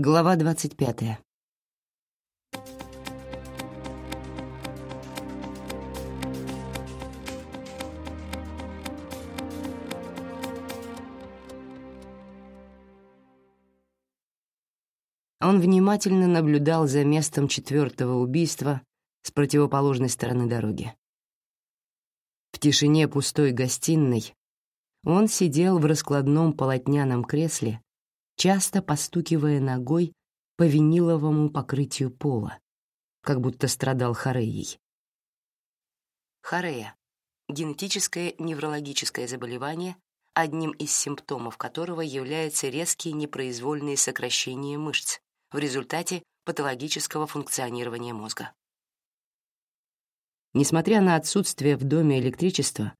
Глава двадцать пятая. Он внимательно наблюдал за местом четвертого убийства с противоположной стороны дороги. В тишине пустой гостиной он сидел в раскладном полотняном кресле, часто постукивая ногой по виниловому покрытию пола, как будто страдал хореей. Хорея — генетическое неврологическое заболевание, одним из симптомов которого являются резкие непроизвольные сокращения мышц в результате патологического функционирования мозга. Несмотря на отсутствие в доме электричества,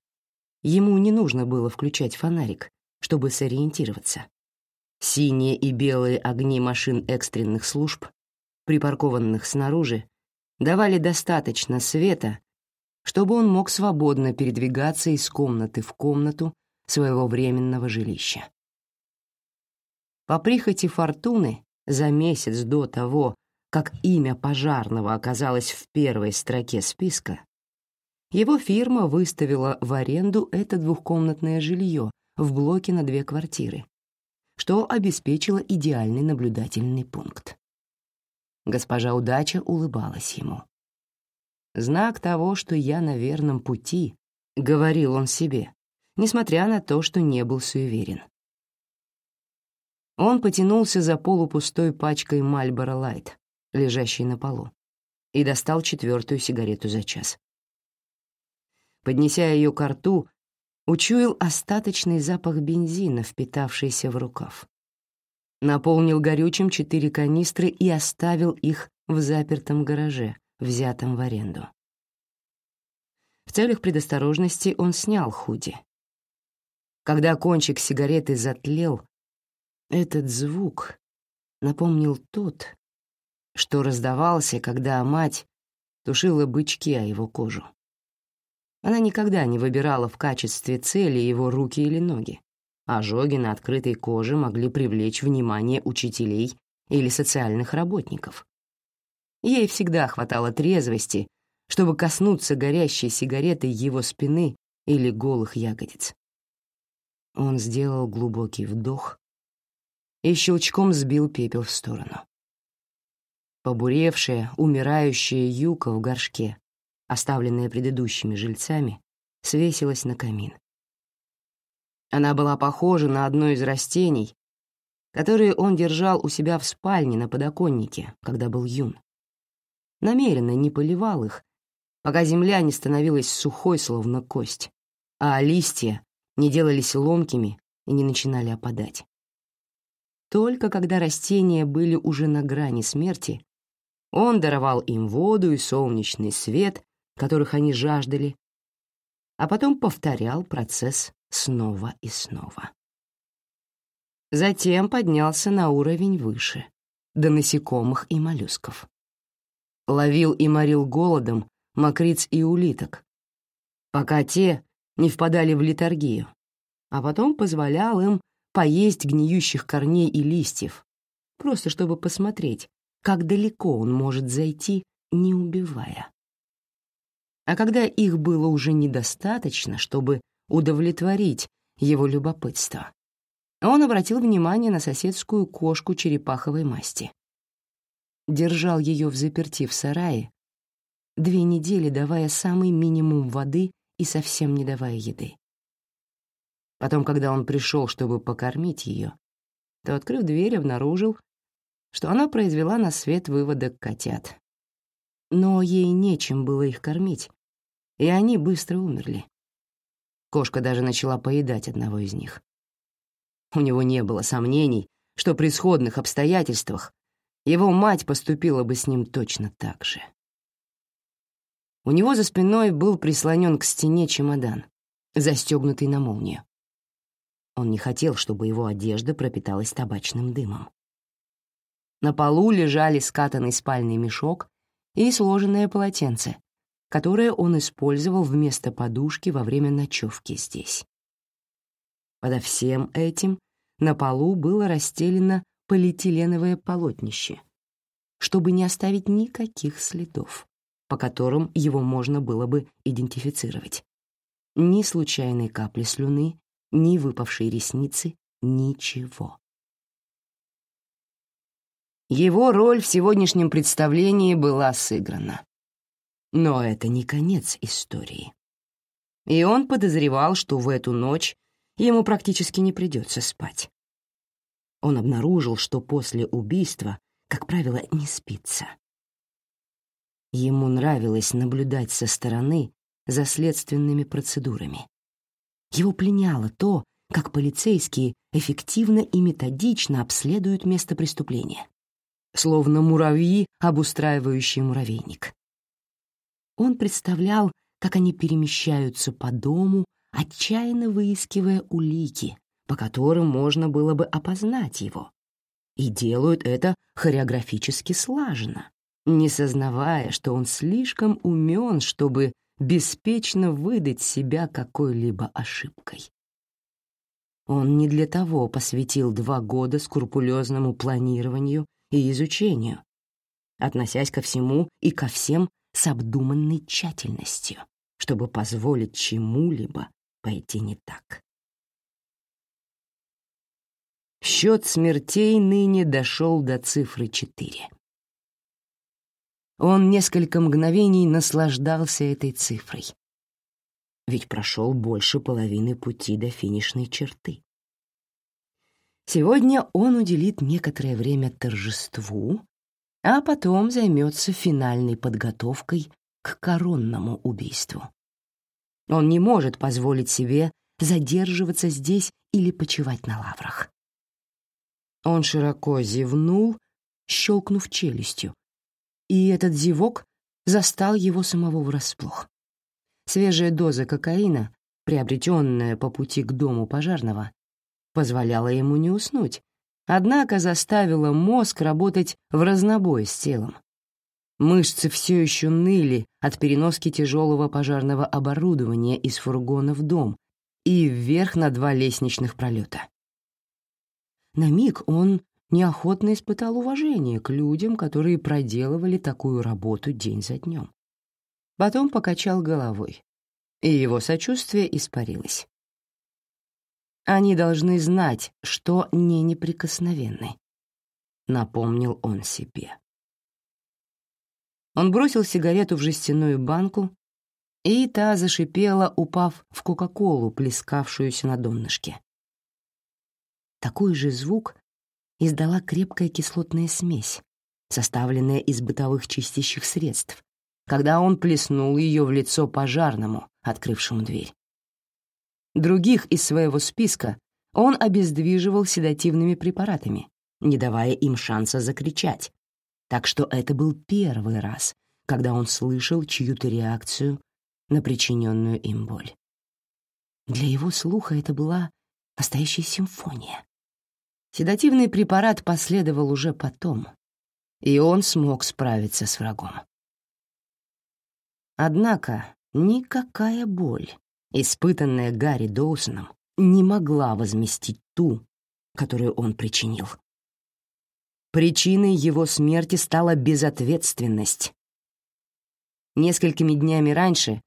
ему не нужно было включать фонарик, чтобы сориентироваться. Синие и белые огни машин экстренных служб, припаркованных снаружи, давали достаточно света, чтобы он мог свободно передвигаться из комнаты в комнату своего временного жилища. По прихоти фортуны за месяц до того, как имя пожарного оказалось в первой строке списка, его фирма выставила в аренду это двухкомнатное жилье в блоке на две квартиры, что обеспечило идеальный наблюдательный пункт. Госпожа Удача улыбалась ему. «Знак того, что я на верном пути», — говорил он себе, несмотря на то, что не был суеверен. Он потянулся за полупустой пачкой Мальборо Лайт, лежащей на полу, и достал четвертую сигарету за час. Поднеся ее к рту, учуял остаточный запах бензина, впитавшийся в рукав. Наполнил горючим четыре канистры и оставил их в запертом гараже, взятом в аренду. В целях предосторожности он снял худи. Когда кончик сигареты затлел, этот звук напомнил тот, что раздавался, когда мать тушила бычки о его кожу. Она никогда не выбирала в качестве цели его руки или ноги. Ожоги на открытой коже могли привлечь внимание учителей или социальных работников. Ей всегда хватало трезвости, чтобы коснуться горящей сигаретой его спины или голых ягодиц. Он сделал глубокий вдох и щелчком сбил пепел в сторону. Побуревшая, умирающая юка в горшке, оставленная предыдущими жильцами, свесилась на камин. Она была похожа на одно из растений, которые он держал у себя в спальне на подоконнике, когда был юн. Намеренно не поливал их, пока земля не становилась сухой, словно кость, а листья не делались ломкими и не начинали опадать. Только когда растения были уже на грани смерти, он даровал им воду и солнечный свет, которых они жаждали, а потом повторял процесс снова и снова. Затем поднялся на уровень выше, до насекомых и моллюсков. Ловил и морил голодом мокриц и улиток, пока те не впадали в литургию, а потом позволял им поесть гниющих корней и листьев, просто чтобы посмотреть, как далеко он может зайти, не убивая. А когда их было уже недостаточно, чтобы удовлетворить его любопытство, он обратил внимание на соседскую кошку черепаховой масти. Держал ее в заперти в сарае, две недели давая самый минимум воды и совсем не давая еды. Потом, когда он пришел, чтобы покормить ее, то, открыв дверь, обнаружил, что она произвела на свет выводок котят. Но ей нечем было их кормить, и они быстро умерли. Кошка даже начала поедать одного из них. У него не было сомнений, что при сходных обстоятельствах его мать поступила бы с ним точно так же. У него за спиной был прислонен к стене чемодан, застегнутый на молнию. Он не хотел, чтобы его одежда пропиталась табачным дымом. На полу лежали скатанный спальный мешок и сложенное полотенце, которое он использовал вместо подушки во время ночевки здесь. Подо всем этим на полу было расстелено полиэтиленовое полотнище, чтобы не оставить никаких следов, по которым его можно было бы идентифицировать. Ни случайной капли слюны, ни выпавшей ресницы, ничего. Его роль в сегодняшнем представлении была сыграна. Но это не конец истории. И он подозревал, что в эту ночь ему практически не придется спать. Он обнаружил, что после убийства, как правило, не спится. Ему нравилось наблюдать со стороны за следственными процедурами. Его пленяло то, как полицейские эффективно и методично обследуют место преступления, словно муравьи, обустраивающие муравейник. Он представлял, как они перемещаются по дому, отчаянно выискивая улики, по которым можно было бы опознать его, и делают это хореографически слаженно, не сознавая, что он слишком умен, чтобы беспечно выдать себя какой-либо ошибкой. Он не для того посвятил два года скрупулезному планированию и изучению, относясь ко всему и ко всем с обдуманной тщательностью, чтобы позволить чему-либо пойти не так. Счет смертей ныне дошел до цифры четыре. Он несколько мгновений наслаждался этой цифрой. Ведь прошел больше половины пути до финишной черты. Сегодня он уделит некоторое время торжеству, а потом займется финальной подготовкой к коронному убийству. Он не может позволить себе задерживаться здесь или почивать на лаврах. Он широко зевнул, щелкнув челюстью, и этот зевок застал его самого врасплох. Свежая доза кокаина, приобретенная по пути к дому пожарного, позволяла ему не уснуть, однако заставила мозг работать в разнобой с телом. Мышцы все еще ныли от переноски тяжелого пожарного оборудования из фургона в дом и вверх на два лестничных пролета. На миг он неохотно испытал уважение к людям, которые проделывали такую работу день за днем. Потом покачал головой, и его сочувствие испарилось. Они должны знать, что не неприкосновенны, напомнил он себе. Он бросил сигарету в жестяную банку, и та зашипела, упав в Кока-Колу, плескавшуюся на донышке. Такой же звук издала крепкая кислотная смесь, составленная из бытовых чистящих средств, когда он плеснул ее в лицо пожарному, открывшему дверь. Других из своего списка он обездвиживал седативными препаратами, не давая им шанса закричать, так что это был первый раз, когда он слышал чью-то реакцию на причиненную им боль. Для его слуха это была настоящая симфония. Седативный препарат последовал уже потом, и он смог справиться с врагом. Однако никакая боль, испытанная Гарри Доусоном, не могла возместить ту, которую он причинил. Причиной его смерти стала безответственность. Несколькими днями раньше,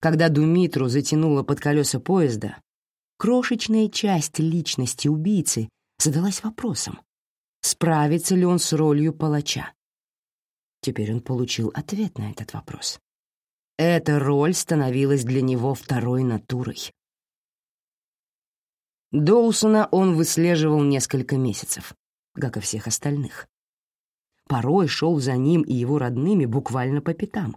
когда Думитру затянуло под колеса поезда, крошечная часть личности убийцы задалась вопросом, справится ли он с ролью палача. Теперь он получил ответ на этот вопрос. Эта роль становилась для него второй натурой. Доусона он выслеживал несколько месяцев, как и всех остальных. Порой шел за ним и его родными буквально по пятам.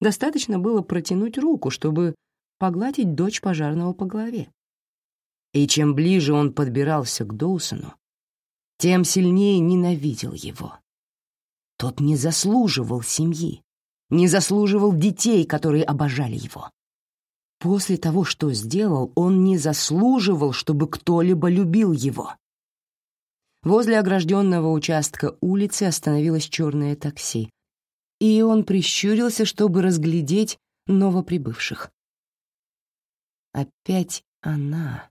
Достаточно было протянуть руку, чтобы погладить дочь пожарного по голове. И чем ближе он подбирался к Доусону, тем сильнее ненавидел его. Тот не заслуживал семьи, не заслуживал детей, которые обожали его. После того, что сделал, он не заслуживал, чтобы кто-либо любил его. Возле огражденного участка улицы остановилось черное такси, и он прищурился, чтобы разглядеть новоприбывших. Опять она.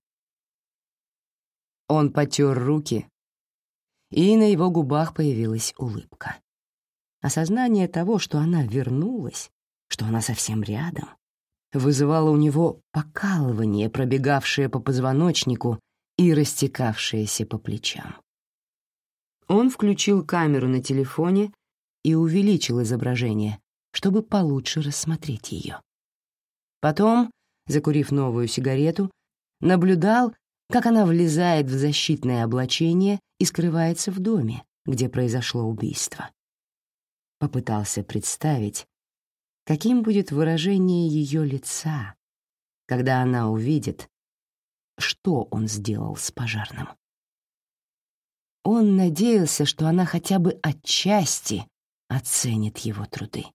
Он потер руки и на его губах появилась улыбка. Осознание того, что она вернулась, что она совсем рядом, вызывало у него покалывание, пробегавшее по позвоночнику и растекавшееся по плечам. Он включил камеру на телефоне и увеличил изображение, чтобы получше рассмотреть ее. Потом, закурив новую сигарету, наблюдал, как она влезает в защитное облачение и скрывается в доме, где произошло убийство. Попытался представить, каким будет выражение ее лица, когда она увидит, что он сделал с пожарным. Он надеялся, что она хотя бы отчасти оценит его труды.